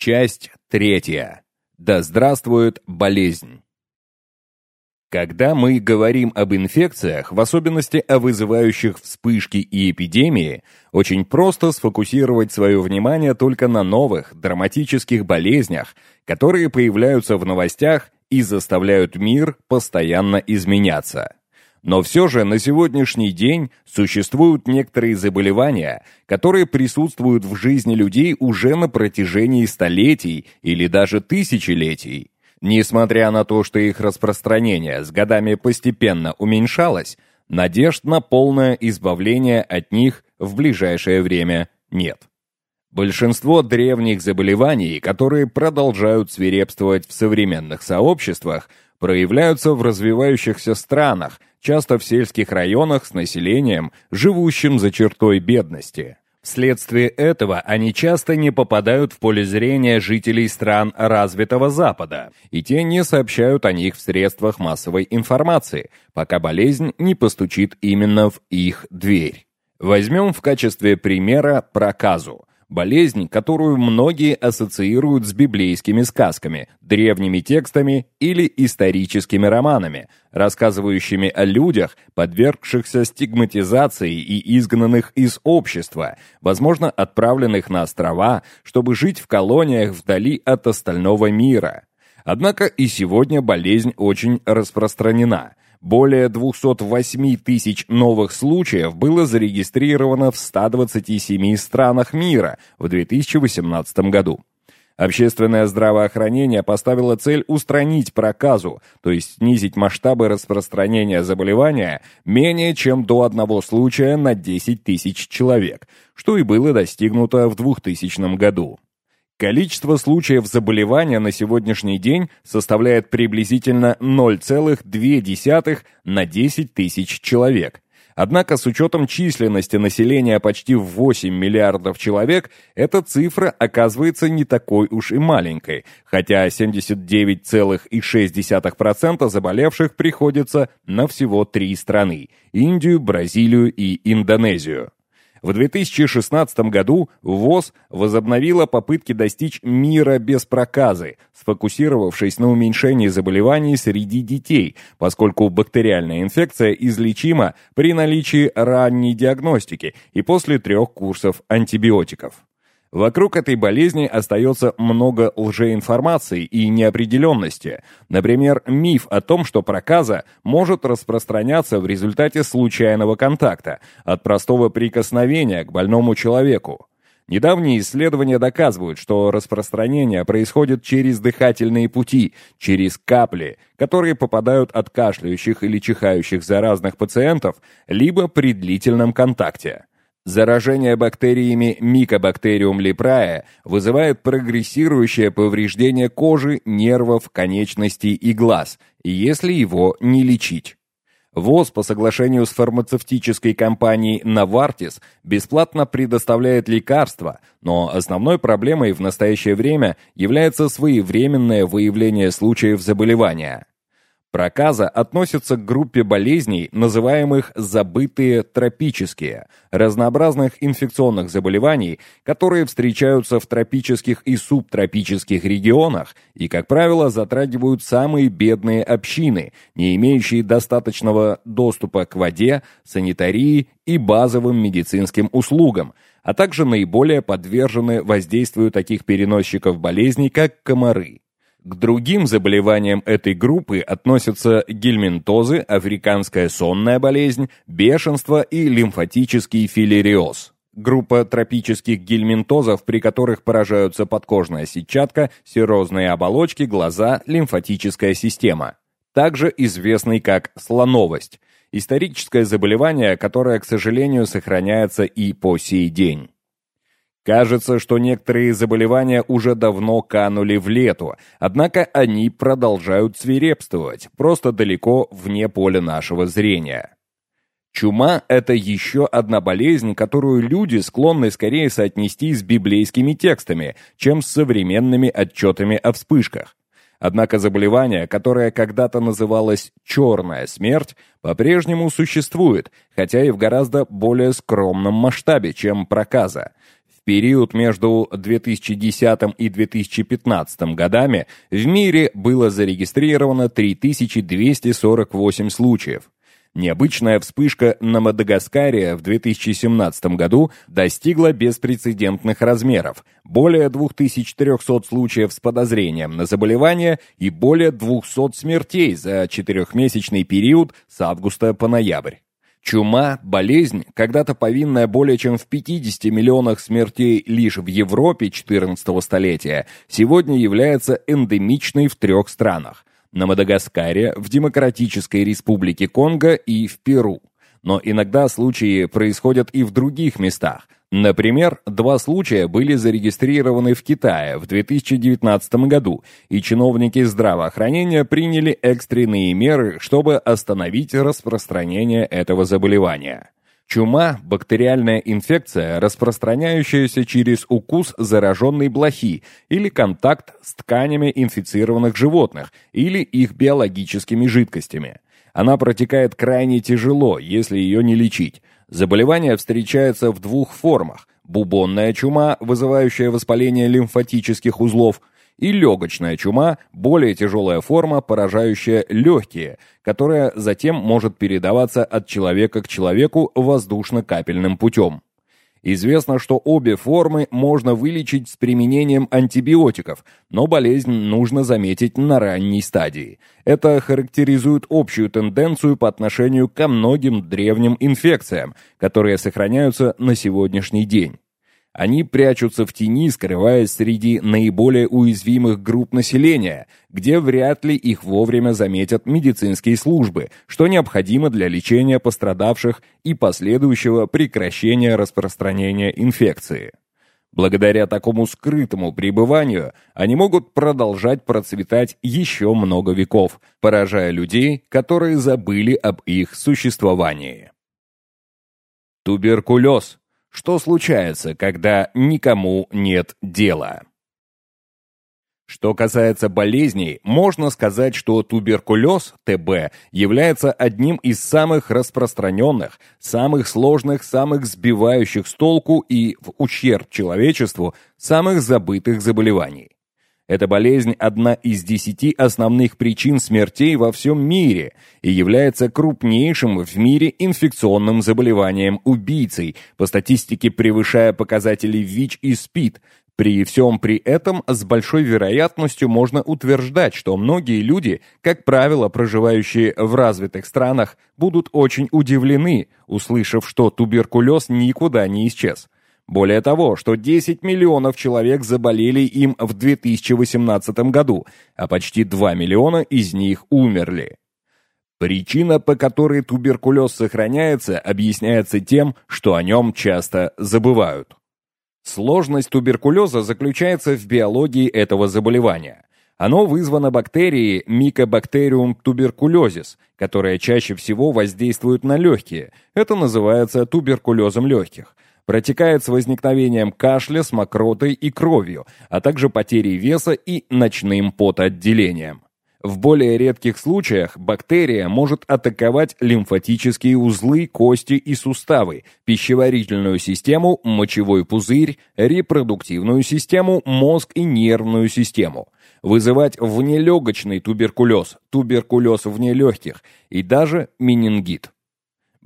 Часть третья. Да здравствует болезнь. Когда мы говорим об инфекциях, в особенности о вызывающих вспышки и эпидемии, очень просто сфокусировать свое внимание только на новых, драматических болезнях, которые появляются в новостях и заставляют мир постоянно изменяться. Но все же на сегодняшний день существуют некоторые заболевания, которые присутствуют в жизни людей уже на протяжении столетий или даже тысячелетий. Несмотря на то, что их распространение с годами постепенно уменьшалось, надежд на полное избавление от них в ближайшее время нет. Большинство древних заболеваний, которые продолжают свирепствовать в современных сообществах, проявляются в развивающихся странах, часто в сельских районах с населением, живущим за чертой бедности. Вследствие этого они часто не попадают в поле зрения жителей стран развитого Запада, и те не сообщают о них в средствах массовой информации, пока болезнь не постучит именно в их дверь. Возьмем в качестве примера проказу болезнь, которую многие ассоциируют с библейскими сказками, древними текстами или историческими романами, рассказывающими о людях, подвергшихся стигматизации и изгнанных из общества, возможно, отправленных на острова, чтобы жить в колониях вдали от остального мира. Однако и сегодня болезнь очень распространена – более 208 тысяч новых случаев было зарегистрировано в 127 странах мира в 2018 году. Общественное здравоохранение поставило цель устранить проказу, то есть снизить масштабы распространения заболевания менее чем до одного случая на 10 тысяч человек, что и было достигнуто в 2000 году. Количество случаев заболевания на сегодняшний день составляет приблизительно 0,2 на 10 тысяч человек. Однако с учетом численности населения почти в 8 миллиардов человек, эта цифра оказывается не такой уж и маленькой, хотя 79,6% заболевших приходится на всего три страны – Индию, Бразилию и Индонезию. В 2016 году ВОЗ возобновила попытки достичь мира без проказы, сфокусировавшись на уменьшении заболеваний среди детей, поскольку бактериальная инфекция излечима при наличии ранней диагностики и после трех курсов антибиотиков. Вокруг этой болезни остается много лжеинформации и неопределенности. Например, миф о том, что проказа может распространяться в результате случайного контакта, от простого прикосновения к больному человеку. Недавние исследования доказывают, что распространение происходит через дыхательные пути, через капли, которые попадают от кашляющих или чихающих заразных пациентов, либо при длительном контакте. Заражение бактериями Mycobacterium leprae вызывает прогрессирующее повреждение кожи, нервов, конечностей и глаз, если его не лечить. ВОЗ по соглашению с фармацевтической компанией Novartis бесплатно предоставляет лекарства, но основной проблемой в настоящее время является своевременное выявление случаев заболевания. Проказа относится к группе болезней, называемых забытые тропические, разнообразных инфекционных заболеваний, которые встречаются в тропических и субтропических регионах и, как правило, затрагивают самые бедные общины, не имеющие достаточного доступа к воде, санитарии и базовым медицинским услугам, а также наиболее подвержены воздействию таких переносчиков болезней, как комары. К другим заболеваниям этой группы относятся гельминтозы, африканская сонная болезнь, бешенство и лимфатический филериоз. Группа тропических гельминтозов, при которых поражаются подкожная сетчатка, серозные оболочки, глаза, лимфатическая система. Также известный как слоновость. Историческое заболевание, которое, к сожалению, сохраняется и по сей день. Кажется, что некоторые заболевания уже давно канули в лету, однако они продолжают свирепствовать, просто далеко вне поля нашего зрения. Чума – это еще одна болезнь, которую люди склонны скорее соотнести с библейскими текстами, чем с современными отчетами о вспышках. Однако заболевание, которое когда-то называлось «черная смерть», по-прежнему существует, хотя и в гораздо более скромном масштабе, чем проказа – период между 2010 и 2015 годами в мире было зарегистрировано 3248 случаев. Необычная вспышка на Мадагаскаре в 2017 году достигла беспрецедентных размеров – более 2300 случаев с подозрением на заболевание и более 200 смертей за четырехмесячный период с августа по ноябрь. Чума – болезнь, когда-то повинная более чем в 50 миллионах смертей лишь в Европе 14 столетия, сегодня является эндемичной в трех странах – на Мадагаскаре, в Демократической Республике Конго и в Перу. Но иногда случаи происходят и в других местах – Например, два случая были зарегистрированы в Китае в 2019 году, и чиновники здравоохранения приняли экстренные меры, чтобы остановить распространение этого заболевания. Чума – бактериальная инфекция, распространяющаяся через укус зараженной блохи или контакт с тканями инфицированных животных или их биологическими жидкостями. Она протекает крайне тяжело, если ее не лечить. Заболевание встречается в двух формах – бубонная чума, вызывающая воспаление лимфатических узлов, и легочная чума, более тяжелая форма, поражающая легкие, которая затем может передаваться от человека к человеку воздушно-капельным путем. Известно, что обе формы можно вылечить с применением антибиотиков, но болезнь нужно заметить на ранней стадии. Это характеризует общую тенденцию по отношению ко многим древним инфекциям, которые сохраняются на сегодняшний день. Они прячутся в тени, скрываясь среди наиболее уязвимых групп населения, где вряд ли их вовремя заметят медицинские службы, что необходимо для лечения пострадавших и последующего прекращения распространения инфекции. Благодаря такому скрытому пребыванию они могут продолжать процветать еще много веков, поражая людей, которые забыли об их существовании. Туберкулез что случается, когда никому нет дела. Что касается болезней, можно сказать, что туберкулез, ТБ, является одним из самых распространенных, самых сложных, самых сбивающих с толку и в ущерб человечеству самых забытых заболеваний. Эта болезнь – одна из десяти основных причин смертей во всем мире и является крупнейшим в мире инфекционным заболеванием-убийцей, по статистике превышая показатели ВИЧ и СПИД. При всем при этом с большой вероятностью можно утверждать, что многие люди, как правило, проживающие в развитых странах, будут очень удивлены, услышав, что туберкулез никуда не исчез. Более того, что 10 миллионов человек заболели им в 2018 году, а почти 2 миллиона из них умерли. Причина, по которой туберкулез сохраняется, объясняется тем, что о нем часто забывают. Сложность туберкулеза заключается в биологии этого заболевания. Оно вызвано бактерией Mycobacterium tuberculosis, которая чаще всего воздействует на легкие. Это называется туберкулезом легких – Протекает с возникновением кашля с мокротой и кровью, а также потерей веса и ночным потоотделением. В более редких случаях бактерия может атаковать лимфатические узлы, кости и суставы, пищеварительную систему, мочевой пузырь, репродуктивную систему, мозг и нервную систему, вызывать внелегочный туберкулез, туберкулез вне легких и даже менингит.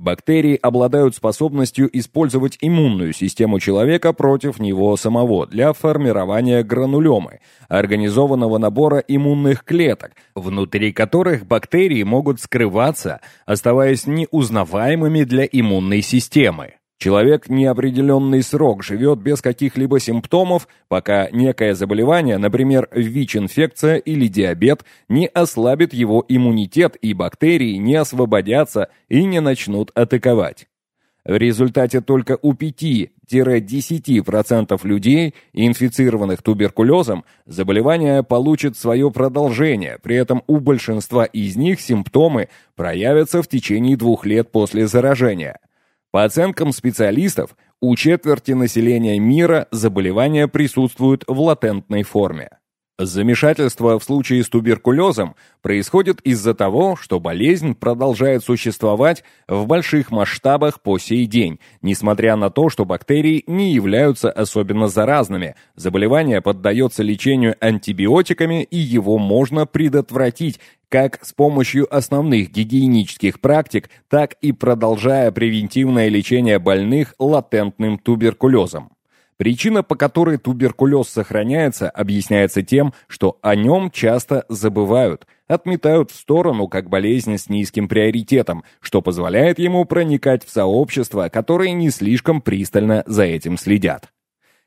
Бактерии обладают способностью использовать иммунную систему человека против него самого для формирования гранулемы, организованного набора иммунных клеток, внутри которых бактерии могут скрываться, оставаясь неузнаваемыми для иммунной системы. Человек неопределенный срок живет без каких-либо симптомов, пока некое заболевание, например, ВИЧ-инфекция или диабет, не ослабит его иммунитет и бактерии не освободятся и не начнут атаковать. В результате только у 5-10% людей, инфицированных туберкулезом, заболевание получит свое продолжение, при этом у большинства из них симптомы проявятся в течение двух лет после заражения – по оценкам специалистов, у четверти населения мира заболевания присутствуют в латентной форме. Замешательство в случае с туберкулезом происходит из-за того, что болезнь продолжает существовать в больших масштабах по сей день, несмотря на то, что бактерии не являются особенно заразными. Заболевание поддается лечению антибиотиками и его можно предотвратить как с помощью основных гигиенических практик, так и продолжая превентивное лечение больных латентным туберкулезом. Причина, по которой туберкулез сохраняется, объясняется тем, что о нем часто забывают, отметают в сторону как болезнь с низким приоритетом, что позволяет ему проникать в сообщества, которые не слишком пристально за этим следят.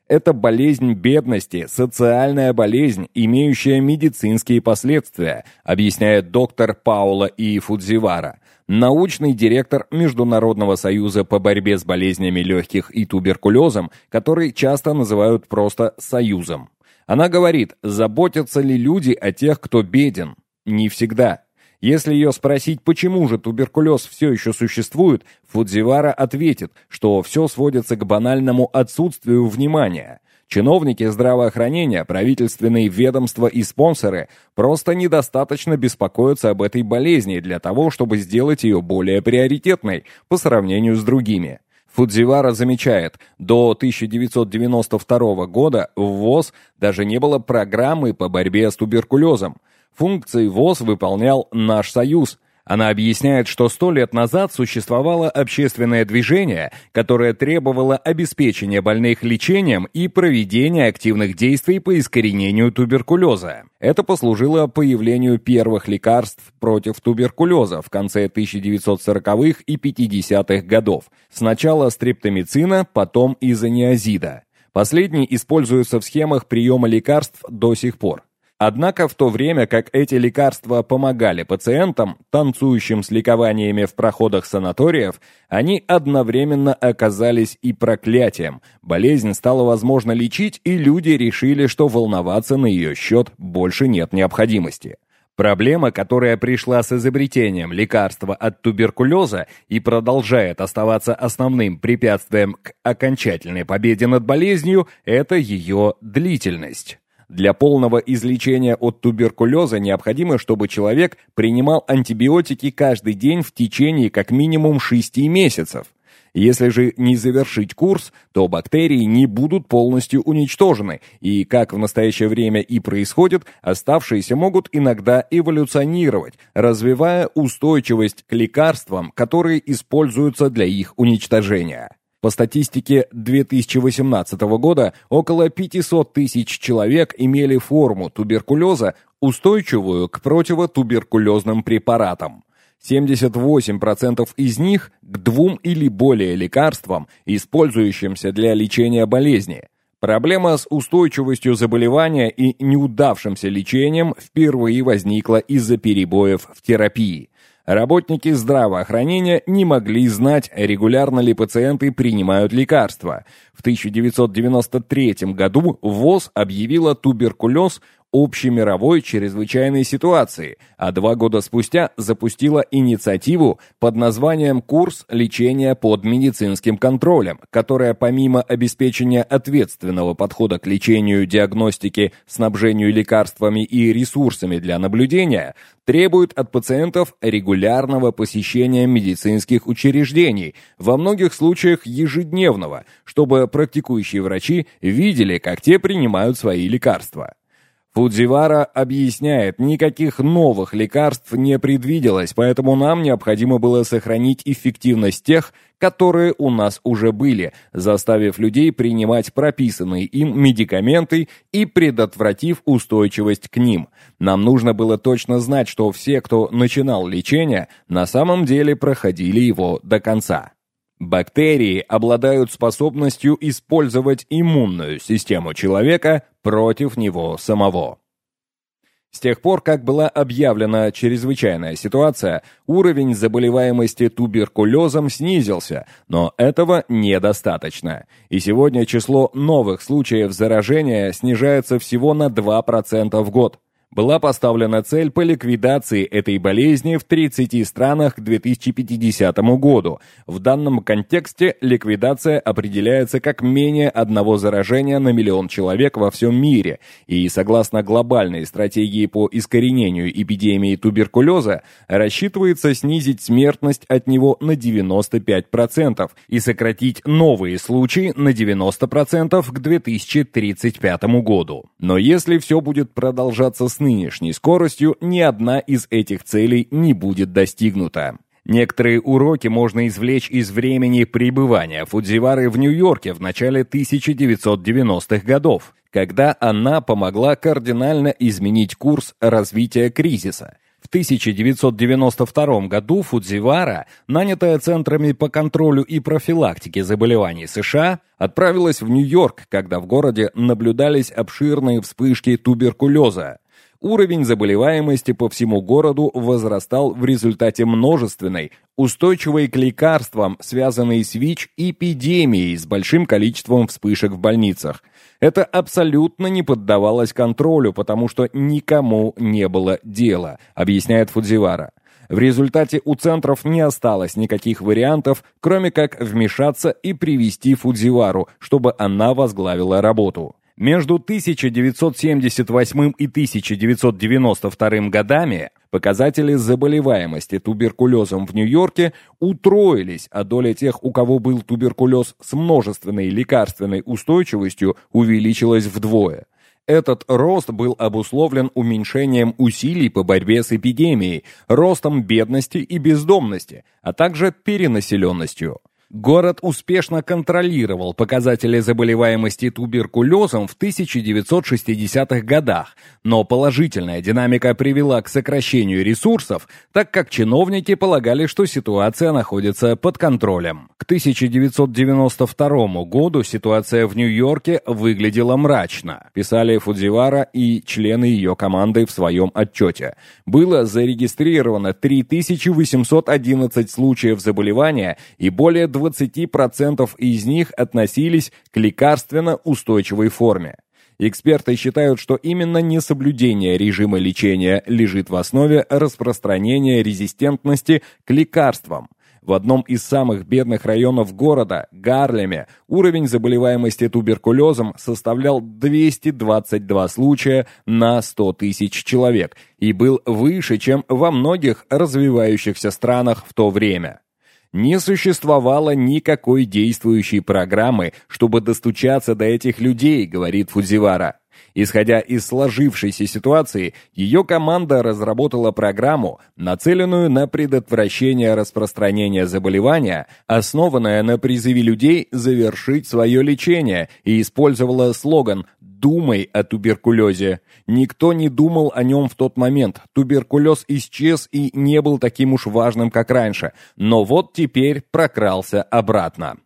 Это болезнь бедности, социальная болезнь, имеющая медицинские последствия, объясняет доктор Паула И. Фудзивара, научный директор Международного союза по борьбе с болезнями легких и туберкулезом, который часто называют просто «союзом». Она говорит, заботятся ли люди о тех, кто беден? Не всегда. Если ее спросить, почему же туберкулез все еще существует, Фудзивара ответит, что все сводится к банальному отсутствию внимания. Чиновники здравоохранения, правительственные ведомства и спонсоры просто недостаточно беспокоятся об этой болезни для того, чтобы сделать ее более приоритетной по сравнению с другими. Фудзивара замечает, до 1992 года в ВОЗ даже не было программы по борьбе с туберкулезом. Функции ВОЗ выполнял наш союз, она объясняет, что сто лет назад существовало общественное движение, которое требовало обеспечения больных лечением и проведения активных действий по искоренению туберкулеза. Это послужило появлению первых лекарств против туберкулеза в конце 1940-х и 50-х годов. Сначала стрептомицина, потом изониазида. Последний используется в схемах приема лекарств до сих пор. Однако в то время как эти лекарства помогали пациентам, танцующим с ликованиями в проходах санаториев, они одновременно оказались и проклятием. Болезнь стало возможно лечить, и люди решили, что волноваться на ее счет больше нет необходимости. Проблема, которая пришла с изобретением лекарства от туберкулеза и продолжает оставаться основным препятствием к окончательной победе над болезнью, это ее длительность. Для полного излечения от туберкулеза необходимо, чтобы человек принимал антибиотики каждый день в течение как минимум 6 месяцев. Если же не завершить курс, то бактерии не будут полностью уничтожены, и, как в настоящее время и происходит, оставшиеся могут иногда эволюционировать, развивая устойчивость к лекарствам, которые используются для их уничтожения. По статистике 2018 года около 500 тысяч человек имели форму туберкулеза, устойчивую к противотуберкулезным препаратам. 78% из них к двум или более лекарствам, использующимся для лечения болезни. Проблема с устойчивостью заболевания и неудавшимся лечением впервые возникла из-за перебоев в терапии. Работники здравоохранения не могли знать, регулярно ли пациенты принимают лекарства. В 1993 году ВОЗ объявила туберкулез общемировой чрезвычайной ситуации, а два года спустя запустила инициативу под названием «Курс лечения под медицинским контролем», которая помимо обеспечения ответственного подхода к лечению, диагностике, снабжению лекарствами и ресурсами для наблюдения, требует от пациентов регулярного посещения медицинских учреждений, во многих случаях ежедневного, чтобы практикующие врачи видели, как те принимают свои лекарства. Фудзивара объясняет, никаких новых лекарств не предвиделось, поэтому нам необходимо было сохранить эффективность тех, которые у нас уже были, заставив людей принимать прописанные им медикаменты и предотвратив устойчивость к ним. Нам нужно было точно знать, что все, кто начинал лечение, на самом деле проходили его до конца. Бактерии обладают способностью использовать иммунную систему человека против него самого. С тех пор, как была объявлена чрезвычайная ситуация, уровень заболеваемости туберкулезом снизился, но этого недостаточно. И сегодня число новых случаев заражения снижается всего на 2% в год. Была поставлена цель по ликвидации этой болезни в 30 странах к 2050 году. В данном контексте ликвидация определяется как менее одного заражения на миллион человек во всем мире, и согласно глобальной стратегии по искоренению эпидемии туберкулеза, рассчитывается снизить смертность от него на 95% и сократить новые случаи на 90% к 2035 году. Но если все будет продолжаться с нынешней скоростью, ни одна из этих целей не будет достигнута. Некоторые уроки можно извлечь из времени пребывания Фудзивары в Нью-Йорке в начале 1990-х годов, когда она помогла кардинально изменить курс развития кризиса. В 1992 году Фудзивара, нанятая Центрами по контролю и профилактике заболеваний США, отправилась в Нью-Йорк, когда в городе наблюдались обширные вспышки туберкулеза. Уровень заболеваемости по всему городу возрастал в результате множественной, устойчивой к лекарствам, связанной с ВИЧ, эпидемией с большим количеством вспышек в больницах. Это абсолютно не поддавалось контролю, потому что никому не было дела, объясняет Фудзивара. В результате у центров не осталось никаких вариантов, кроме как вмешаться и привести Фудзивару, чтобы она возглавила работу. Между 1978 и 1992 годами показатели заболеваемости туберкулезом в Нью-Йорке утроились, а доля тех, у кого был туберкулез с множественной лекарственной устойчивостью, увеличилась вдвое. Этот рост был обусловлен уменьшением усилий по борьбе с эпидемией, ростом бедности и бездомности, а также перенаселенностью. Город успешно контролировал показатели заболеваемости туберкулезом в 1960-х годах, но положительная динамика привела к сокращению ресурсов, так как чиновники полагали, что ситуация находится под контролем. К 1992 году ситуация в Нью-Йорке выглядела мрачно, писали Фудзивара и члены ее команды в своем отчете. Было зарегистрировано 3811 случаев заболевания и более 20% из них относились к лекарственно устойчивой форме. Эксперты считают, что именно несоблюдение режима лечения лежит в основе распространения резистентности к лекарствам. В одном из самых бедных районов города, Гарлеме, уровень заболеваемости туберкулезом составлял 222 случая на 100 тысяч человек и был выше, чем во многих развивающихся странах в то время. Не существовало никакой действующей программы, чтобы достучаться до этих людей, говорит Фудзивара. Исходя из сложившейся ситуации, ее команда разработала программу, нацеленную на предотвращение распространения заболевания, основанная на призыве людей завершить свое лечение и использовала слоган «Думай о туберкулезе». Никто не думал о нем в тот момент. Туберкулез исчез и не был таким уж важным, как раньше. Но вот теперь прокрался обратно.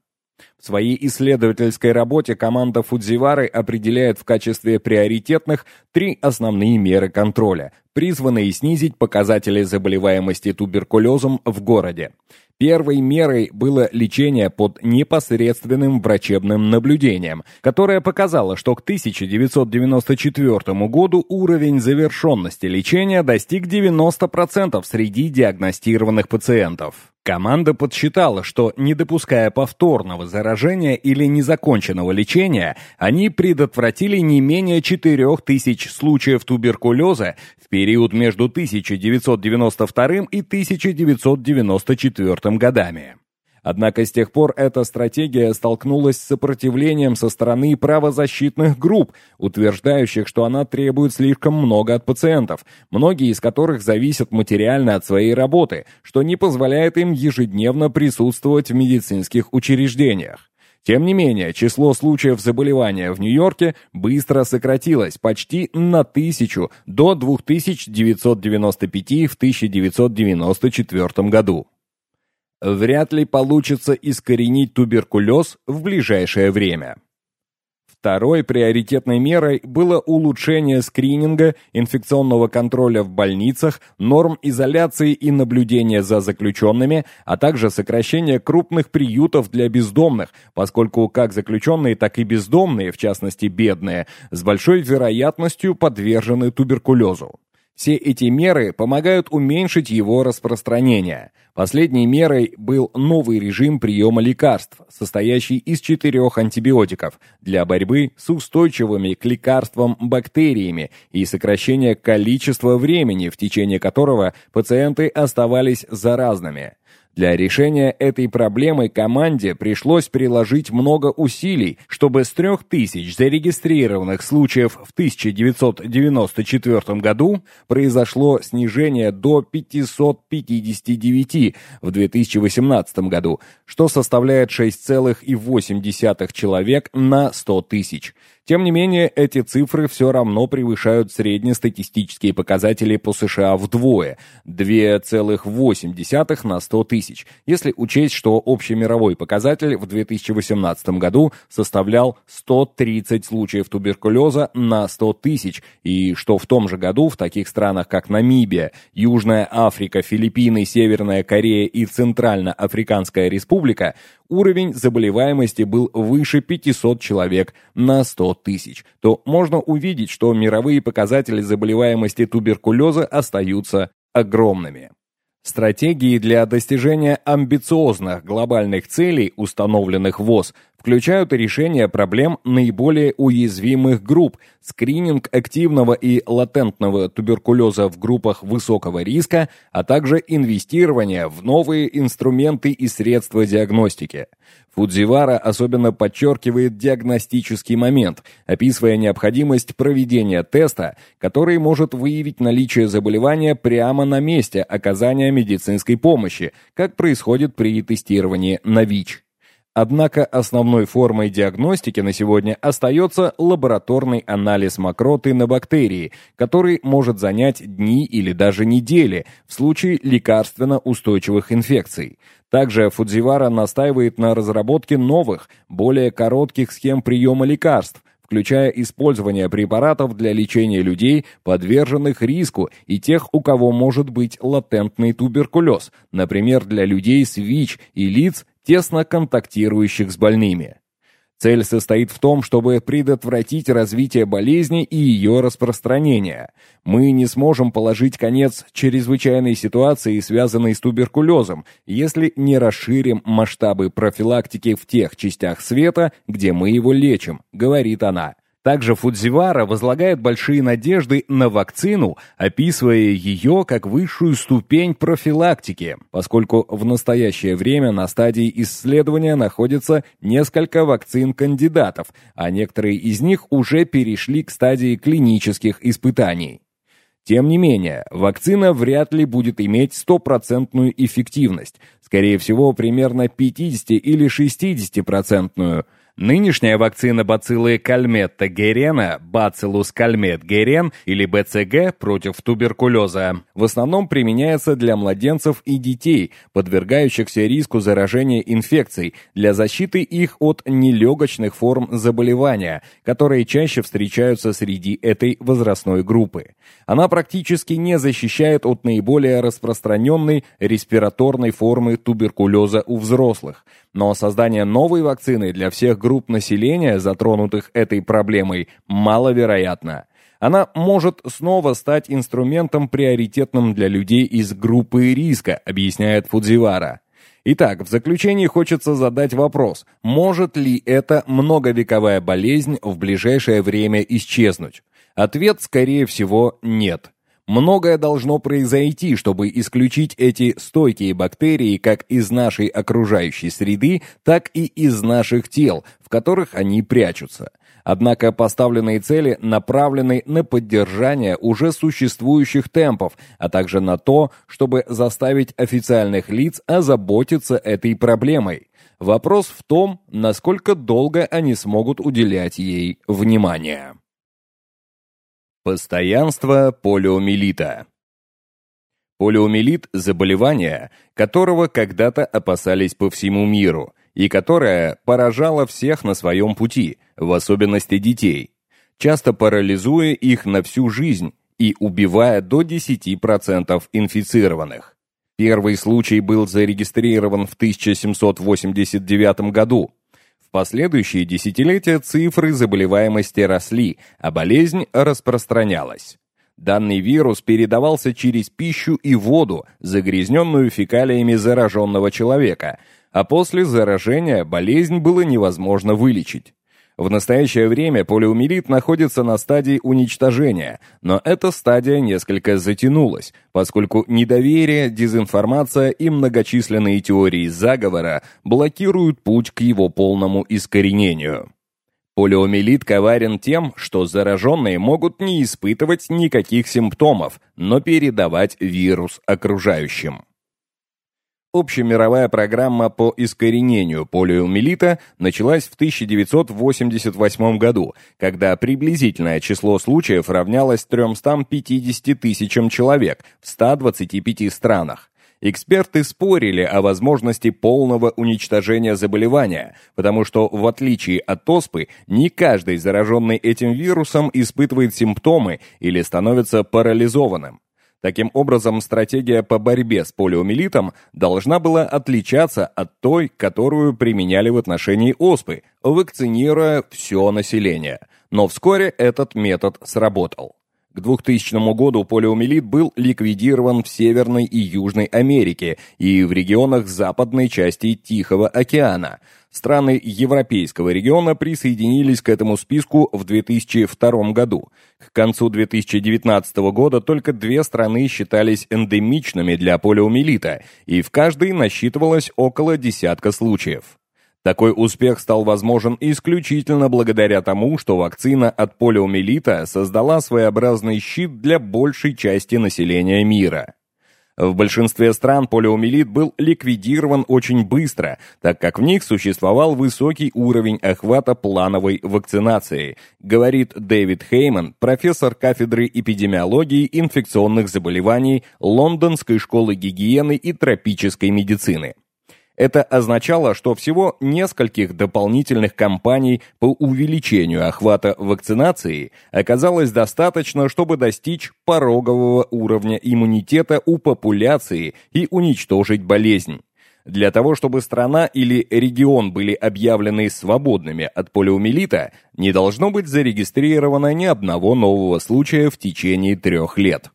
В своей исследовательской работе команда Фудзивары определяет в качестве приоритетных три основные меры контроля, призванные снизить показатели заболеваемости туберкулезом в городе. Первой мерой было лечение под непосредственным врачебным наблюдением, которое показало, что к 1994 году уровень завершенности лечения достиг 90% среди диагностированных пациентов. Команда подсчитала, что не допуская повторного заражения или незаконченного лечения, они предотвратили не менее 4000 случаев туберкулеза в период между 1992 и 1994 годами. Однако с тех пор эта стратегия столкнулась с сопротивлением со стороны правозащитных групп, утверждающих, что она требует слишком много от пациентов, многие из которых зависят материально от своей работы, что не позволяет им ежедневно присутствовать в медицинских учреждениях. Тем не менее, число случаев заболевания в Нью-Йорке быстро сократилось почти на тысячу до 2995 в 1994 году вряд ли получится искоренить туберкулез в ближайшее время. Второй приоритетной мерой было улучшение скрининга, инфекционного контроля в больницах, норм изоляции и наблюдения за заключенными, а также сокращение крупных приютов для бездомных, поскольку как заключенные, так и бездомные, в частности бедные, с большой вероятностью подвержены туберкулезу. Все эти меры помогают уменьшить его распространение. Последней мерой был новый режим приема лекарств, состоящий из четырех антибиотиков для борьбы с устойчивыми к лекарствам бактериями и сокращения количества времени, в течение которого пациенты оставались заразными. Для решения этой проблемы команде пришлось приложить много усилий, чтобы с 3000 зарегистрированных случаев в 1994 году произошло снижение до 559 в 2018 году, что составляет 6,8 человек на 100 тысяч. Тем не менее, эти цифры все равно превышают среднестатистические показатели по США вдвое – 2,8 на 100 тысяч, если учесть, что общемировой показатель в 2018 году составлял 130 случаев туберкулеза на 100 тысяч, и что в том же году в таких странах, как Намибия, Южная Африка, Филиппины, Северная Корея и Центральноафриканская Республика, уровень заболеваемости был выше 500 человек на 100 тысяч, то можно увидеть, что мировые показатели заболеваемости туберкулеза остаются огромными. Стратегии для достижения амбициозных глобальных целей, установленных ВОЗ, включают решение проблем наиболее уязвимых групп, скрининг активного и латентного туберкулеза в группах высокого риска, а также инвестирование в новые инструменты и средства диагностики. Фудзивара особенно подчеркивает диагностический момент, описывая необходимость проведения теста, который может выявить наличие заболевания прямо на месте оказания медицинской помощи, как происходит при тестировании на ВИЧ. Однако основной формой диагностики на сегодня остается лабораторный анализ мокроты на бактерии, который может занять дни или даже недели в случае лекарственно устойчивых инфекций. Также Фудзивара настаивает на разработке новых, более коротких схем приема лекарств, включая использование препаратов для лечения людей, подверженных риску, и тех, у кого может быть латентный туберкулез, например, для людей с ВИЧ и лиц, тесно контактирующих с больными. Цель состоит в том, чтобы предотвратить развитие болезни и ее распространение. Мы не сможем положить конец чрезвычайной ситуации, связанной с туберкулезом, если не расширим масштабы профилактики в тех частях света, где мы его лечим, говорит она. Также Фудзивара возлагает большие надежды на вакцину, описывая ее как высшую ступень профилактики, поскольку в настоящее время на стадии исследования находится несколько вакцин-кандидатов, а некоторые из них уже перешли к стадии клинических испытаний. Тем не менее, вакцина вряд ли будет иметь стопроцентную эффективность, скорее всего, примерно 50 или 60-процентную – Нынешняя вакцина бациллы кальметта-герена, бациллус кальмет-герен или БЦГ против туберкулеза, в основном применяется для младенцев и детей, подвергающихся риску заражения инфекцией, для защиты их от нелегочных форм заболевания, которые чаще встречаются среди этой возрастной группы. Она практически не защищает от наиболее распространенной респираторной формы туберкулеза у взрослых, но создание новой вакцины для всех групп населения, затронутых этой проблемой, маловероятно. Она может снова стать инструментом приоритетным для людей из группы риска, объясняет Фудзивара. Итак, в заключении хочется задать вопрос, может ли эта многовековая болезнь в ближайшее время исчезнуть? Ответ, скорее всего, нет. Многое должно произойти, чтобы исключить эти стойкие бактерии как из нашей окружающей среды, так и из наших тел, в которых они прячутся. Однако поставленные цели направлены на поддержание уже существующих темпов, а также на то, чтобы заставить официальных лиц озаботиться этой проблемой. Вопрос в том, насколько долго они смогут уделять ей внимание. Постоянство полиомиелита. Полиомиелит – заболевание, которого когда-то опасались по всему миру, и которое поражало всех на своем пути, в особенности детей, часто парализуя их на всю жизнь и убивая до 10% инфицированных. Первый случай был зарегистрирован в 1789 году, в последующие десятилетия цифры заболеваемости росли, а болезнь распространялась. Данный вирус передавался через пищу и воду, загрязненную фекалиями зараженного человека, а после заражения болезнь было невозможно вылечить. В настоящее время полиомиелит находится на стадии уничтожения, но эта стадия несколько затянулась, поскольку недоверие, дезинформация и многочисленные теории заговора блокируют путь к его полному искоренению. Полиомиелит коварен тем, что зараженные могут не испытывать никаких симптомов, но передавать вирус окружающим. Общемировая программа по искоренению полиомиелита началась в 1988 году, когда приблизительное число случаев равнялось 350 тысячам человек в 125 странах. Эксперты спорили о возможности полного уничтожения заболевания, потому что, в отличие от оспы, не каждый зараженный этим вирусом испытывает симптомы или становится парализованным. Таким образом, стратегия по борьбе с полиомиелитом должна была отличаться от той, которую применяли в отношении оспы, вакцинируя все население. Но вскоре этот метод сработал. К 2000 году полиомиелит был ликвидирован в Северной и Южной Америке и в регионах западной части Тихого океана. Страны Европейского региона присоединились к этому списку в 2002 году. К концу 2019 года только две страны считались эндемичными для полиомиелита, и в каждой насчитывалось около десятка случаев. Такой успех стал возможен исключительно благодаря тому, что вакцина от полиомиелита создала своеобразный щит для большей части населения мира. В большинстве стран полиомиелит был ликвидирован очень быстро, так как в них существовал высокий уровень охвата плановой вакцинации, говорит Дэвид Хейман, профессор кафедры эпидемиологии инфекционных заболеваний Лондонской школы гигиены и тропической медицины. Это означало, что всего нескольких дополнительных кампаний по увеличению охвата вакцинации оказалось достаточно, чтобы достичь порогового уровня иммунитета у популяции и уничтожить болезнь. Для того, чтобы страна или регион были объявлены свободными от полиомиелита, не должно быть зарегистрировано ни одного нового случая в течение трех лет.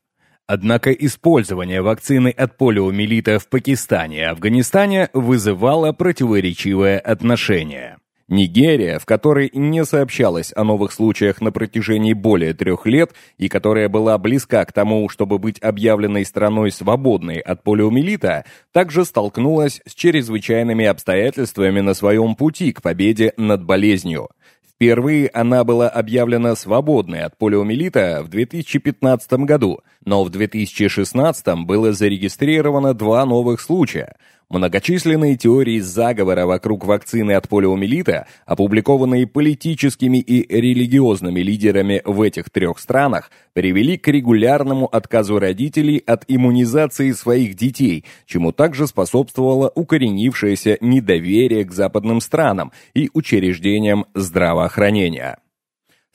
Однако использование вакцины от полиомиелита в Пакистане и Афганистане вызывало противоречивое отношение. Нигерия, в которой не сообщалось о новых случаях на протяжении более трех лет и которая была близка к тому, чтобы быть объявленной страной свободной от полиомиелита, также столкнулась с чрезвычайными обстоятельствами на своем пути к победе над болезнью. Впервые она была объявлена свободной от полиомиелита в 2015 году, но в 2016 было зарегистрировано два новых случая – Многочисленные теории заговора вокруг вакцины от полиомиелита, опубликованные политическими и религиозными лидерами в этих трех странах, привели к регулярному отказу родителей от иммунизации своих детей, чему также способствовало укоренившееся недоверие к западным странам и учреждениям здравоохранения.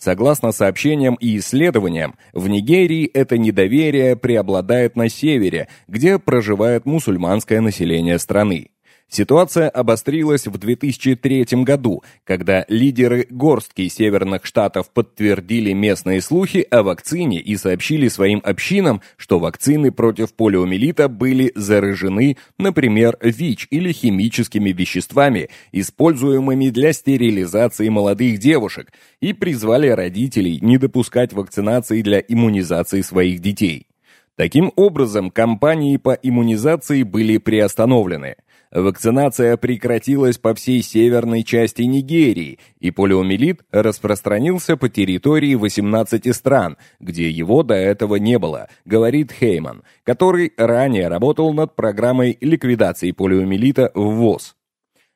Согласно сообщениям и исследованиям, в Нигерии это недоверие преобладает на севере, где проживает мусульманское население страны. Ситуация обострилась в 2003 году, когда лидеры горстки северных штатов подтвердили местные слухи о вакцине и сообщили своим общинам, что вакцины против полиомиелита были заражены, например, ВИЧ или химическими веществами, используемыми для стерилизации молодых девушек, и призвали родителей не допускать вакцинации для иммунизации своих детей. Таким образом, кампании по иммунизации были приостановлены – Вакцинация прекратилась по всей северной части Нигерии, и полиомиелит распространился по территории 18 стран, где его до этого не было, говорит Хейман, который ранее работал над программой ликвидации полиомиелита в ВОЗ.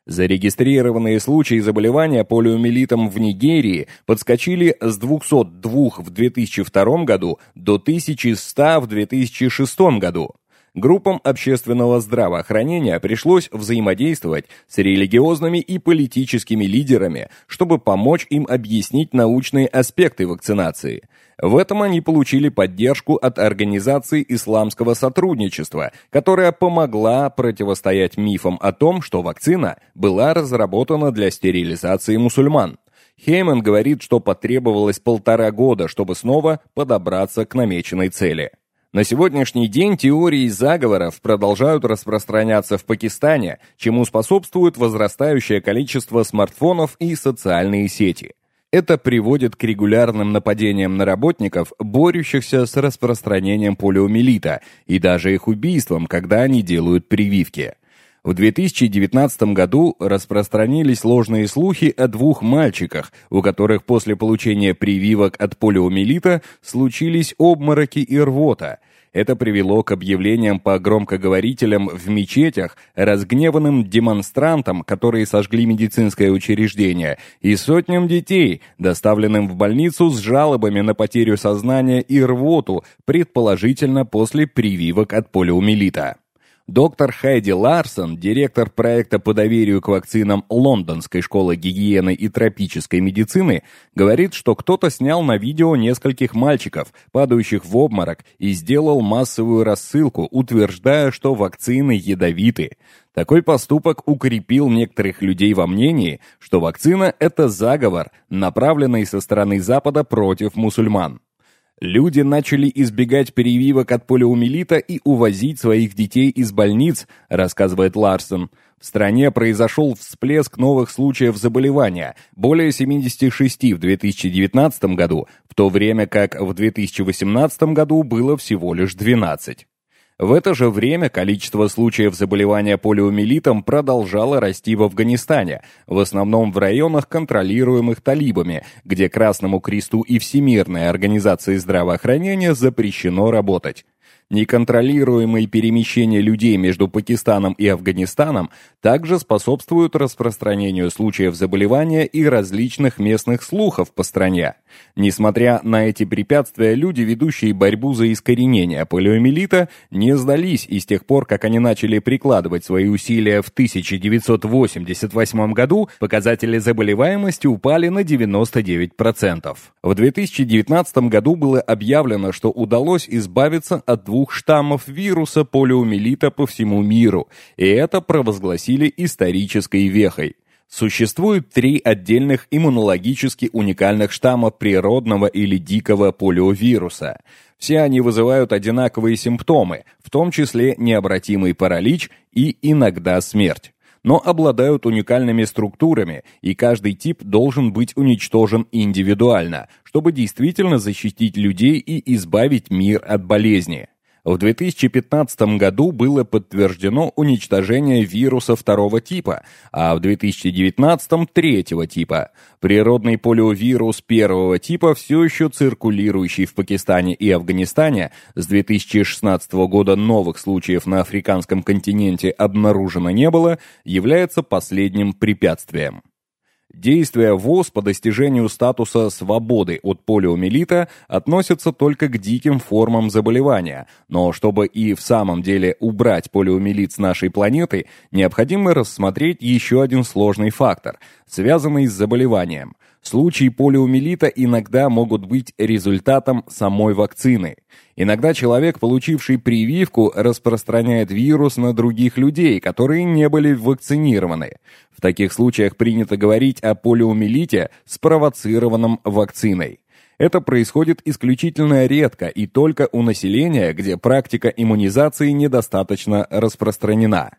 Зарегистрированные случаи заболевания полиомиелитом в Нигерии подскочили с 202 в 2002 году до 1100 в 2006 году. Группам общественного здравоохранения пришлось взаимодействовать с религиозными и политическими лидерами, чтобы помочь им объяснить научные аспекты вакцинации. В этом они получили поддержку от Организации исламского сотрудничества, которая помогла противостоять мифам о том, что вакцина была разработана для стерилизации мусульман. Хейман говорит, что потребовалось полтора года, чтобы снова подобраться к намеченной цели. На сегодняшний день теории заговоров продолжают распространяться в Пакистане, чему способствует возрастающее количество смартфонов и социальные сети. Это приводит к регулярным нападениям на работников, борющихся с распространением полиомиелита, и даже их убийствам, когда они делают прививки. В 2019 году распространились ложные слухи о двух мальчиках, у которых после получения прививок от полиомиелита случились обмороки и рвота. Это привело к объявлениям по громкоговорителям в мечетях, разгневанным демонстрантам, которые сожгли медицинское учреждение, и сотням детей, доставленным в больницу с жалобами на потерю сознания и рвоту, предположительно после прививок от полиомиелита. Доктор Хайди Ларсон, директор проекта по доверию к вакцинам Лондонской школы гигиены и тропической медицины, говорит, что кто-то снял на видео нескольких мальчиков, падающих в обморок, и сделал массовую рассылку, утверждая, что вакцины ядовиты. Такой поступок укрепил некоторых людей во мнении, что вакцина – это заговор, направленный со стороны Запада против мусульман. Люди начали избегать прививок от полиомиелита и увозить своих детей из больниц, рассказывает Ларсон. В стране произошел всплеск новых случаев заболевания, более 76 в 2019 году, в то время как в 2018 году было всего лишь 12. В это же время количество случаев заболевания полиомиелитом продолжало расти в Афганистане, в основном в районах, контролируемых талибами, где Красному Кресту и Всемирной организации здравоохранения запрещено работать. Неконтролируемые перемещения людей между Пакистаном и Афганистаном также способствуют распространению случаев заболевания и различных местных слухов по стране. Несмотря на эти препятствия, люди, ведущие борьбу за искоренение полиомиелита, не сдались и с тех пор, как они начали прикладывать свои усилия в 1988 году, показатели заболеваемости упали на 99%. В 2019 году было объявлено, что удалось избавиться от двух штаммов вируса полиомиелита по всему миру, и это провозгласили исторической вехой. Существует три отдельных иммунологически уникальных штамма природного или дикого полиовируса. Все они вызывают одинаковые симптомы, в том числе необратимый паралич и иногда смерть но обладают уникальными структурами, и каждый тип должен быть уничтожен индивидуально, чтобы действительно защитить людей и избавить мир от болезни. В 2015 году было подтверждено уничтожение вируса второго типа, а в 2019 третьего типа. Природный полиовирус первого типа, все еще циркулирующий в Пакистане и Афганистане, с 2016 года новых случаев на африканском континенте обнаружено не было, является последним препятствием. Действия ВОЗ по достижению статуса свободы от полиомиелита относятся только к диким формам заболевания, но чтобы и в самом деле убрать полиомиелит с нашей планеты, необходимо рассмотреть еще один сложный фактор, связанный с заболеванием. Случаи полиомиелита иногда могут быть результатом самой вакцины. Иногда человек, получивший прививку, распространяет вирус на других людей, которые не были вакцинированы. В таких случаях принято говорить о полиомиелите, спровоцированном вакциной. Это происходит исключительно редко и только у населения, где практика иммунизации недостаточно распространена.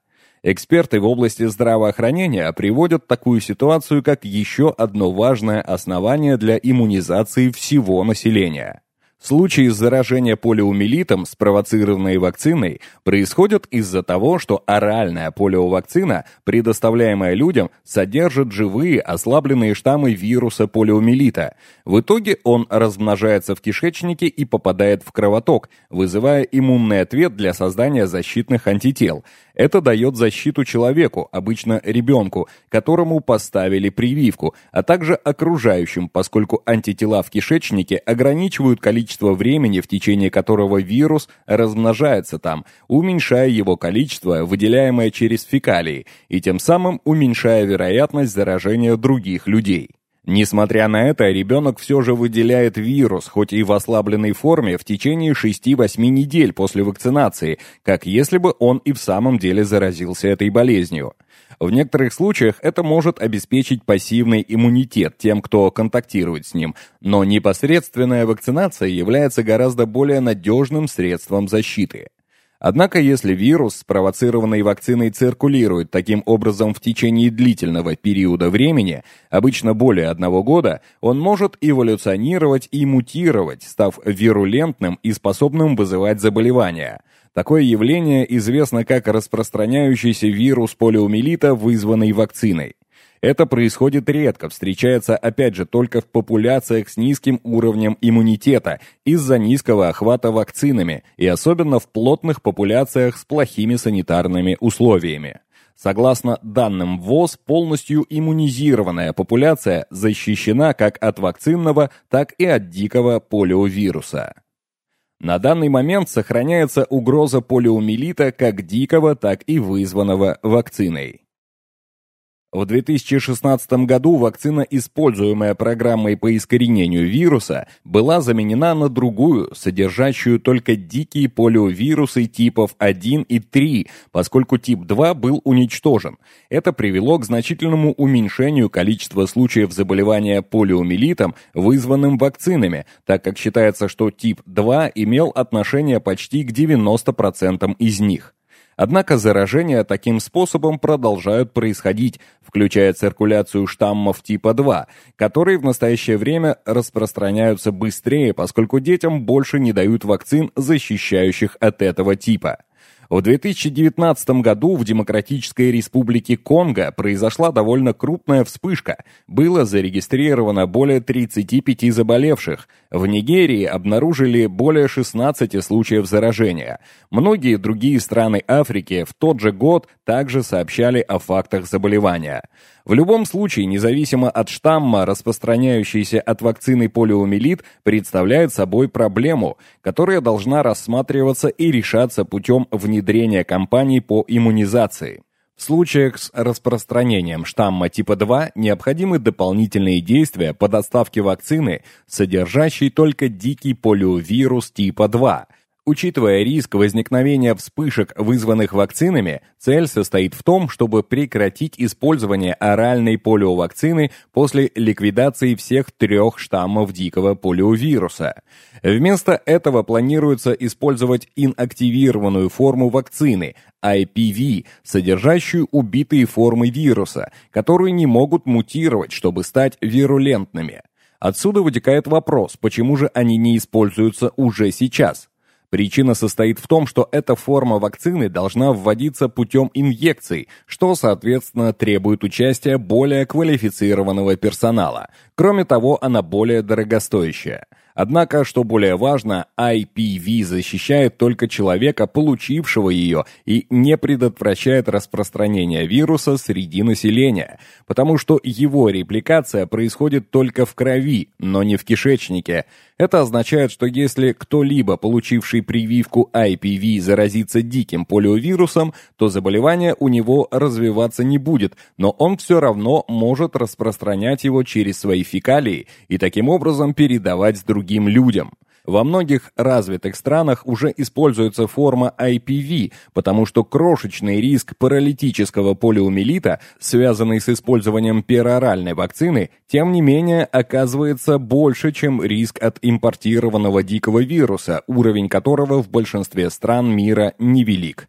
Эксперты в области здравоохранения приводят такую ситуацию как еще одно важное основание для иммунизации всего населения. Случаи заражения полиомиелитом, спровоцированные вакциной, происходят из-за того, что оральная полиовакцина, предоставляемая людям, содержит живые ослабленные штаммы вируса полиомиелита. В итоге он размножается в кишечнике и попадает в кровоток, вызывая иммунный ответ для создания защитных антител. Это дает защиту человеку, обычно ребенку, которому поставили прививку, а также окружающим, поскольку антитела в кишечнике ограничивают количество времени, в течение которого вирус размножается там, уменьшая его количество, выделяемое через фекалии, и тем самым уменьшая вероятность заражения других людей. Несмотря на это, ребенок все же выделяет вирус, хоть и в ослабленной форме, в течение 6-8 недель после вакцинации, как если бы он и в самом деле заразился этой болезнью. В некоторых случаях это может обеспечить пассивный иммунитет тем, кто контактирует с ним, но непосредственная вакцинация является гораздо более надежным средством защиты. Однако, если вирус, спровоцированный вакциной, циркулирует таким образом в течение длительного периода времени, обычно более одного года, он может эволюционировать и мутировать, став вирулентным и способным вызывать заболевания. Такое явление известно как распространяющийся вирус полиомиелита, вызванный вакциной. Это происходит редко, встречается опять же только в популяциях с низким уровнем иммунитета из-за низкого охвата вакцинами и особенно в плотных популяциях с плохими санитарными условиями. Согласно данным ВОЗ, полностью иммунизированная популяция защищена как от вакцинного, так и от дикого полиовируса. На данный момент сохраняется угроза полиомиелита как дикого, так и вызванного вакциной. В 2016 году вакцина, используемая программой по искоренению вируса, была заменена на другую, содержащую только дикие полиовирусы типов 1 и 3, поскольку тип 2 был уничтожен. Это привело к значительному уменьшению количества случаев заболевания полиомиелитом, вызванным вакцинами, так как считается, что тип 2 имел отношение почти к 90% из них. Однако заражения таким способом продолжают происходить, включая циркуляцию штаммов типа 2, которые в настоящее время распространяются быстрее, поскольку детям больше не дают вакцин, защищающих от этого типа. В 2019 году в Демократической Республике Конго произошла довольно крупная вспышка. Было зарегистрировано более 35 заболевших. В Нигерии обнаружили более 16 случаев заражения. Многие другие страны Африки в тот же год также сообщали о фактах заболевания. В любом случае, независимо от штамма, распространяющийся от вакцины полиомиелит представляет собой проблему, которая должна рассматриваться и решаться путем внедрения кампаний по иммунизации. В случаях с распространением штамма типа 2 необходимы дополнительные действия по доставке вакцины, содержащей только дикий полиовирус типа 2, Учитывая риск возникновения вспышек, вызванных вакцинами, цель состоит в том, чтобы прекратить использование оральной полиовакцины после ликвидации всех трех штаммов дикого полиовируса. Вместо этого планируется использовать инактивированную форму вакцины, IPV, содержащую убитые формы вируса, которые не могут мутировать, чтобы стать вирулентными. Отсюда вытекает вопрос, почему же они не используются уже сейчас? Причина состоит в том, что эта форма вакцины должна вводиться путем инъекций, что, соответственно, требует участия более квалифицированного персонала. Кроме того, она более дорогостоящая. Однако, что более важно, IPV защищает только человека, получившего ее, и не предотвращает распространение вируса среди населения, потому что его репликация происходит только в крови, но не в кишечнике. Это означает, что если кто-либо, получивший прививку IPV, заразится диким полиовирусом, то заболевание у него развиваться не будет, но он все равно может распространять его через свои фекалии и таким образом передавать другим другим людям. Во многих развитых странах уже используется форма IPV, потому что крошечный риск паралитического полиомиелита, связанный с использованием пероральной вакцины, тем не менее оказывается больше, чем риск от импортированного дикого вируса, уровень которого в большинстве стран мира невелик.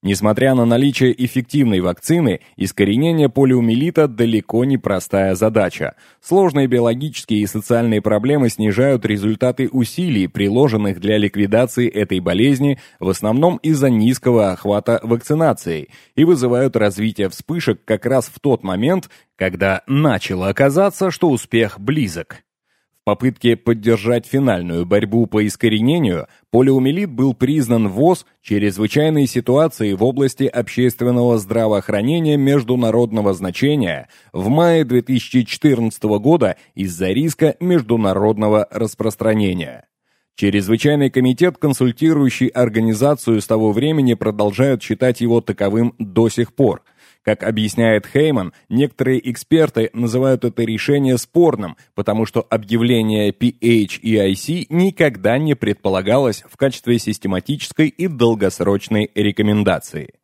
Несмотря на наличие эффективной вакцины, искоренение полиомиелита далеко не простая задача. Сложные биологические и социальные проблемы снижают результаты усилий, приложенных для ликвидации этой болезни, в основном из-за низкого охвата вакцинацией, и вызывают развитие вспышек как раз в тот момент, когда начало оказаться, что успех близок попытке поддержать финальную борьбу по искоренению, полиомиелит был признан ВОЗ чрезвычайной ситуацией в области общественного здравоохранения международного значения в мае 2014 года из-за риска международного распространения. Чрезвычайный комитет, консультирующий организацию с того времени, продолжает считать его таковым до сих пор – Как объясняет Хейман, некоторые эксперты называют это решение спорным, потому что объявление PHEIC никогда не предполагалось в качестве систематической и долгосрочной рекомендации.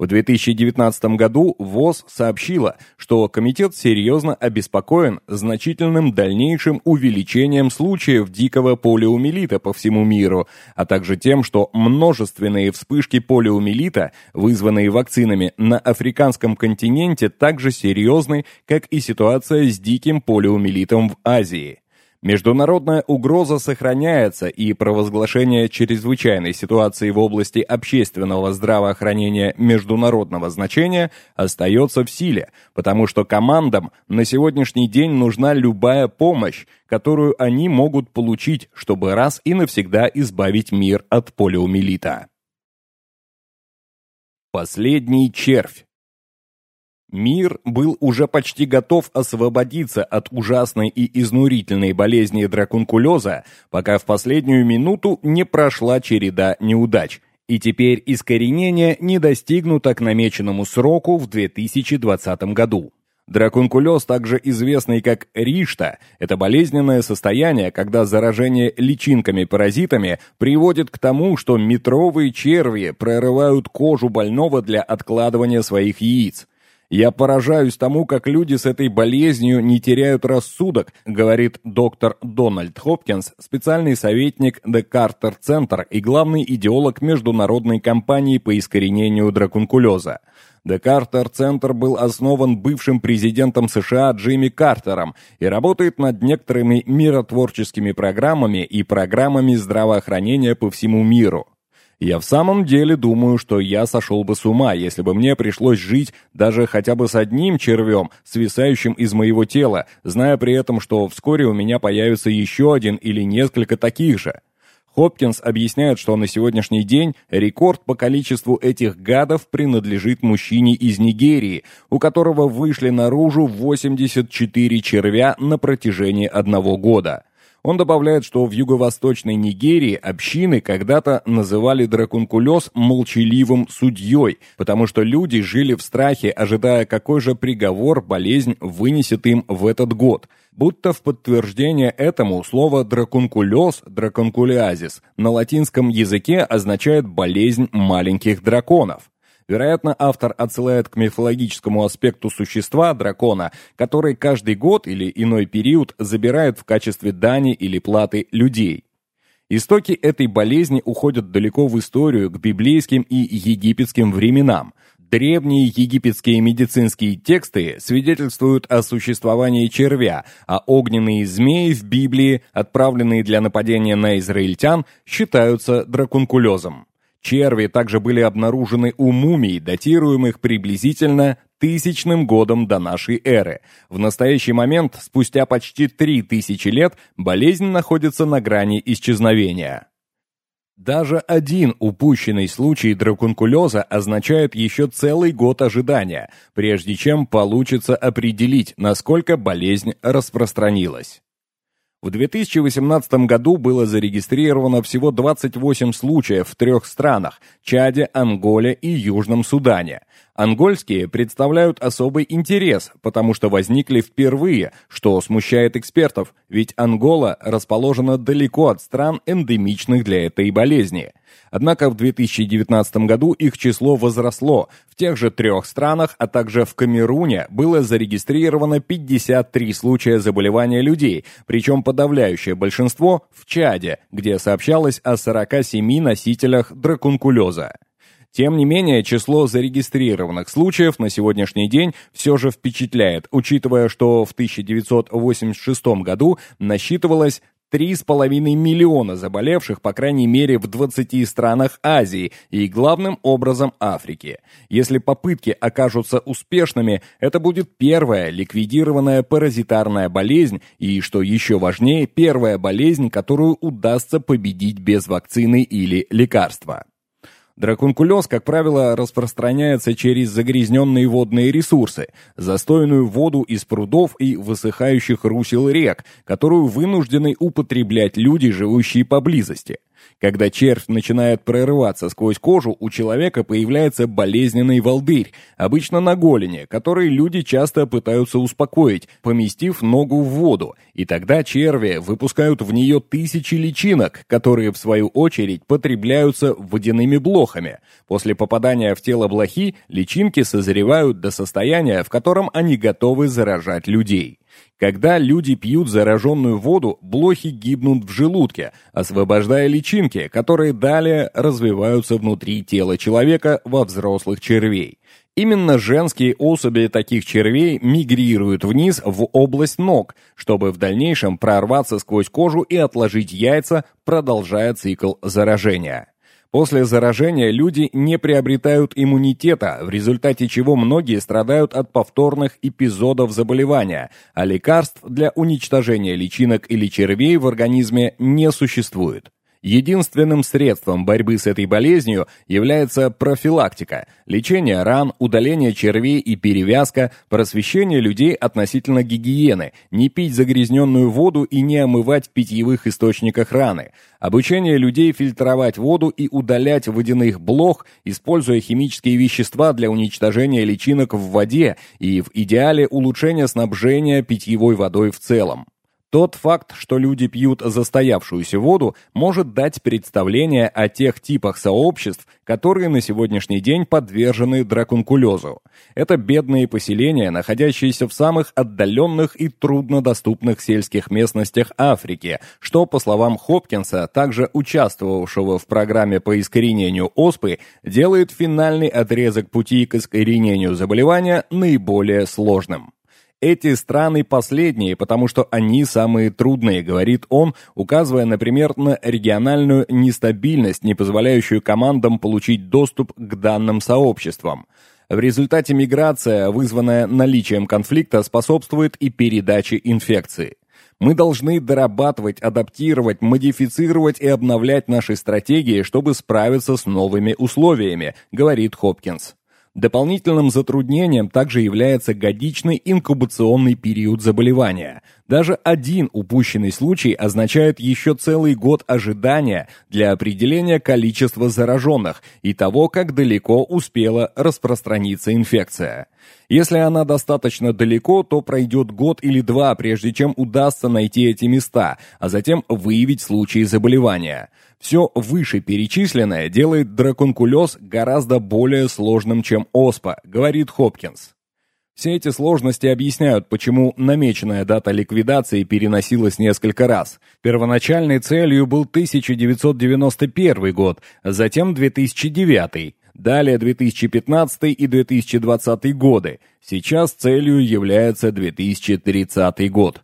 В 2019 году ВОЗ сообщила, что комитет серьезно обеспокоен значительным дальнейшим увеличением случаев дикого полиомиелита по всему миру, а также тем, что множественные вспышки полиомиелита, вызванные вакцинами на африканском континенте, также серьезны, как и ситуация с диким полиомиелитом в Азии. Международная угроза сохраняется, и провозглашение чрезвычайной ситуации в области общественного здравоохранения международного значения остается в силе, потому что командам на сегодняшний день нужна любая помощь, которую они могут получить, чтобы раз и навсегда избавить мир от полиомиелита. Последний червь Мир был уже почти готов освободиться от ужасной и изнурительной болезни дракункулеза, пока в последнюю минуту не прошла череда неудач, и теперь искоренение не достигнуто к намеченному сроку в 2020 году. Дракункулез, также известный как ришта, это болезненное состояние, когда заражение личинками-паразитами приводит к тому, что метровые черви прорывают кожу больного для откладывания своих яиц. «Я поражаюсь тому, как люди с этой болезнью не теряют рассудок», говорит доктор Дональд Хопкинс, специальный советник The Carter Center и главный идеолог международной кампании по искоренению дракункулеза. The Carter Center был основан бывшим президентом США Джимми Картером и работает над некоторыми миротворческими программами и программами здравоохранения по всему миру. Я в самом деле думаю, что я сошел бы с ума, если бы мне пришлось жить даже хотя бы с одним червем, свисающим из моего тела, зная при этом, что вскоре у меня появится еще один или несколько таких же. Хопкинс объясняет, что на сегодняшний день рекорд по количеству этих гадов принадлежит мужчине из Нигерии, у которого вышли наружу 84 червя на протяжении одного года. Он добавляет, что в юго-восточной Нигерии общины когда-то называли дракункулез молчаливым судьей, потому что люди жили в страхе, ожидая, какой же приговор болезнь вынесет им в этот год. Будто в подтверждение этому слово дракункулез, дракункулиазис, на латинском языке означает болезнь маленьких драконов. Вероятно, автор отсылает к мифологическому аспекту существа дракона, который каждый год или иной период забирает в качестве дани или платы людей. Истоки этой болезни уходят далеко в историю, к библейским и египетским временам. Древние египетские медицинские тексты свидетельствуют о существовании червя, а огненные змеи в Библии, отправленные для нападения на израильтян, считаются дракункулезом. Черви также были обнаружены у мумий, датируемых приблизительно тысячным годом до нашей эры. В настоящий момент, спустя почти три тысячи лет, болезнь находится на грани исчезновения. Даже один упущенный случай дракункулеза означает еще целый год ожидания, прежде чем получится определить, насколько болезнь распространилась. В 2018 году было зарегистрировано всего 28 случаев в трех странах – Чаде, Анголе и Южном Судане. Ангольские представляют особый интерес, потому что возникли впервые, что смущает экспертов, ведь Ангола расположена далеко от стран, эндемичных для этой болезни. Однако в 2019 году их число возросло. В тех же трех странах, а также в Камеруне было зарегистрировано 53 случая заболевания людей, причем подавляющее большинство в Чаде, где сообщалось о 47 носителях дракункулеза. Тем не менее, число зарегистрированных случаев на сегодняшний день все же впечатляет, учитывая, что в 1986 году насчитывалось 3,5 миллиона заболевших, по крайней мере, в 20 странах Азии и главным образом Африки. Если попытки окажутся успешными, это будет первая ликвидированная паразитарная болезнь и, что еще важнее, первая болезнь, которую удастся победить без вакцины или лекарства. Дракункулез, как правило, распространяется через загрязненные водные ресурсы, застойную воду из прудов и высыхающих русел рек, которую вынуждены употреблять люди, живущие поблизости. Когда червь начинает прорываться сквозь кожу, у человека появляется болезненный волдырь, обычно на голени, который люди часто пытаются успокоить, поместив ногу в воду, и тогда черви выпускают в нее тысячи личинок, которые в свою очередь потребляются водяными блохами. После попадания в тело блохи личинки созревают до состояния, в котором они готовы заражать людей. Когда люди пьют зараженную воду, блохи гибнут в желудке, освобождая личинки, которые далее развиваются внутри тела человека во взрослых червей. Именно женские особи таких червей мигрируют вниз в область ног, чтобы в дальнейшем прорваться сквозь кожу и отложить яйца, продолжая цикл заражения. После заражения люди не приобретают иммунитета, в результате чего многие страдают от повторных эпизодов заболевания, а лекарств для уничтожения личинок или червей в организме не существует. Единственным средством борьбы с этой болезнью является профилактика, лечение ран, удаление червей и перевязка, просвещение людей относительно гигиены, не пить загрязненную воду и не омывать в питьевых источниках раны, обучение людей фильтровать воду и удалять водяных блох, используя химические вещества для уничтожения личинок в воде и в идеале улучшение снабжения питьевой водой в целом. Тот факт, что люди пьют застоявшуюся воду, может дать представление о тех типах сообществ, которые на сегодняшний день подвержены дракункулезу. Это бедные поселения, находящиеся в самых отдаленных и труднодоступных сельских местностях Африки, что, по словам Хопкинса, также участвовавшего в программе по искоренению оспы, делает финальный отрезок пути к искоренению заболевания наиболее сложным. Эти страны последние, потому что они самые трудные, говорит он, указывая, например, на региональную нестабильность, не позволяющую командам получить доступ к данным сообществам. В результате миграция, вызванная наличием конфликта, способствует и передаче инфекции. Мы должны дорабатывать, адаптировать, модифицировать и обновлять наши стратегии, чтобы справиться с новыми условиями, говорит Хопкинс. Дополнительным затруднением также является годичный инкубационный период заболевания. Даже один упущенный случай означает еще целый год ожидания для определения количества зараженных и того, как далеко успела распространиться инфекция. Если она достаточно далеко, то пройдет год или два, прежде чем удастся найти эти места, а затем выявить случаи заболевания. Все вышеперечисленное делает драконкулез гораздо более сложным, чем оспа, говорит Хопкинс. Все эти сложности объясняют, почему намеченная дата ликвидации переносилась несколько раз. Первоначальной целью был 1991 год, затем 2009, далее 2015 и 2020 годы. Сейчас целью является 2030 год.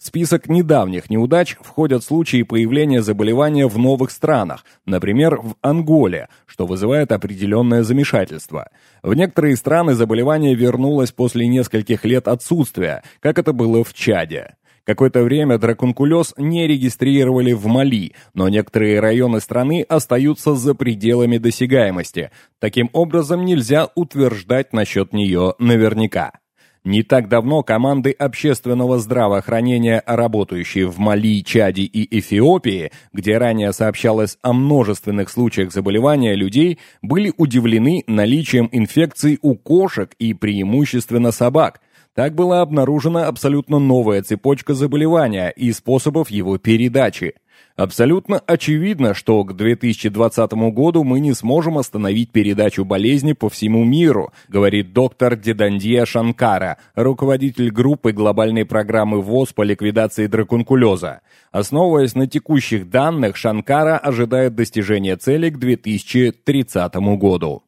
В список недавних неудач входят случаи появления заболевания в новых странах, например, в Анголе, что вызывает определенное замешательство. В некоторые страны заболевание вернулось после нескольких лет отсутствия, как это было в Чаде. Какое-то время драконкулез не регистрировали в Мали, но некоторые районы страны остаются за пределами досягаемости. Таким образом, нельзя утверждать насчет нее наверняка. Не так давно команды общественного здравоохранения, работающие в Мали, Чаде и Эфиопии, где ранее сообщалось о множественных случаях заболевания людей, были удивлены наличием инфекций у кошек и преимущественно собак. Так была обнаружена абсолютно новая цепочка заболевания и способов его передачи. Абсолютно очевидно, что к 2020 году мы не сможем остановить передачу болезни по всему миру, говорит доктор Дедандия Шанкара, руководитель группы глобальной программы ВОЗ по ликвидации дракункулеза. Основываясь на текущих данных, Шанкара ожидает достижения цели к 2030 году.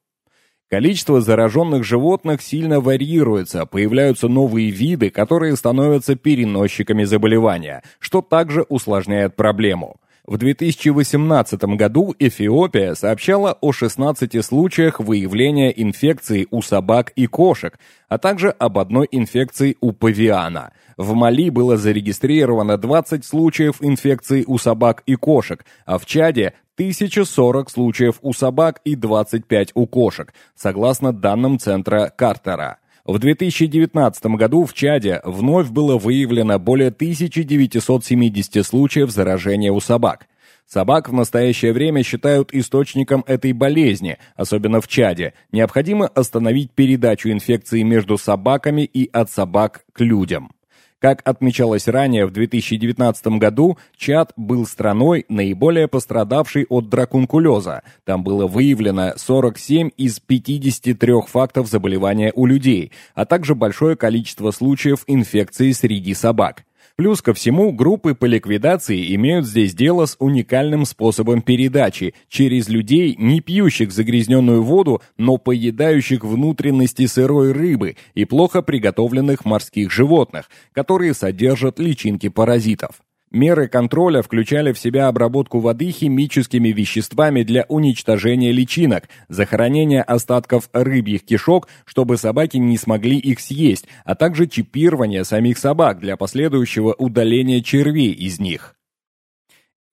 Количество зараженных животных сильно варьируется, появляются новые виды, которые становятся переносчиками заболевания, что также усложняет проблему. В 2018 году Эфиопия сообщала о 16 случаях выявления инфекции у собак и кошек, а также об одной инфекции у павиана. В Мали было зарегистрировано 20 случаев инфекции у собак и кошек, а в Чаде 1040 случаев у собак и 25 у кошек, согласно данным центра Картера. В 2019 году в Чаде вновь было выявлено более 1970 случаев заражения у собак. Собак в настоящее время считают источником этой болезни, особенно в Чаде. Необходимо остановить передачу инфекции между собаками и от собак к людям. Как отмечалось ранее, в 2019 году Чад был страной, наиболее пострадавшей от дракункулеза. Там было выявлено 47 из 53 фактов заболевания у людей, а также большое количество случаев инфекции среди собак. Плюс ко всему, группы по ликвидации имеют здесь дело с уникальным способом передачи через людей, не пьющих загрязненную воду, но поедающих внутренности сырой рыбы и плохо приготовленных морских животных, которые содержат личинки паразитов. Меры контроля включали в себя обработку воды химическими веществами для уничтожения личинок, захоронение остатков рыбьих кишок, чтобы собаки не смогли их съесть, а также чипирование самих собак для последующего удаления червей из них.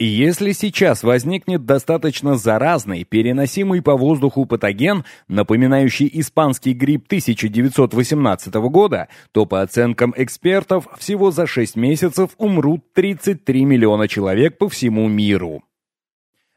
Если сейчас возникнет достаточно заразный, переносимый по воздуху патоген, напоминающий испанский грипп 1918 года, то по оценкам экспертов всего за 6 месяцев умрут 33 миллиона человек по всему миру.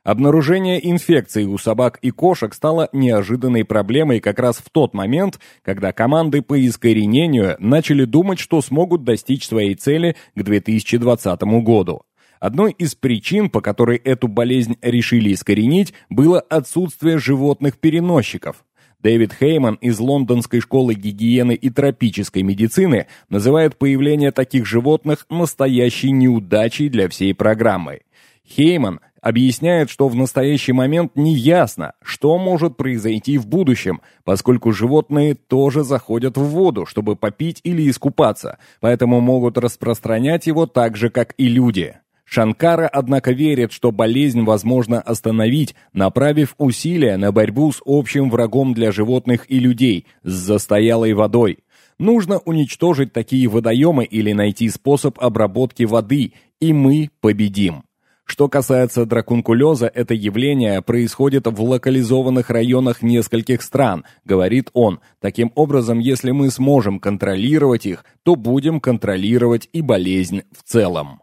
Обнаружение инфекции у собак и кошек стало неожиданной проблемой как раз в тот момент, когда команды по искоренению начали думать, что смогут достичь своей цели к 2020 году. Одной из причин, по которой эту болезнь решили искоренить, было отсутствие животных-переносчиков. Дэвид Хейман из Лондонской школы гигиены и тропической медицины называет появление таких животных настоящей неудачей для всей программы. Хейман объясняет, что в настоящий момент не ясно, что может произойти в будущем, поскольку животные тоже заходят в воду, чтобы попить или искупаться, поэтому могут распространять его так же, как и люди. Шанкара, однако, верит, что болезнь возможно остановить, направив усилия на борьбу с общим врагом для животных и людей – с застоялой водой. Нужно уничтожить такие водоемы или найти способ обработки воды, и мы победим. Что касается дракункулеза, это явление происходит в локализованных районах нескольких стран, говорит он. Таким образом, если мы сможем контролировать их, то будем контролировать и болезнь в целом.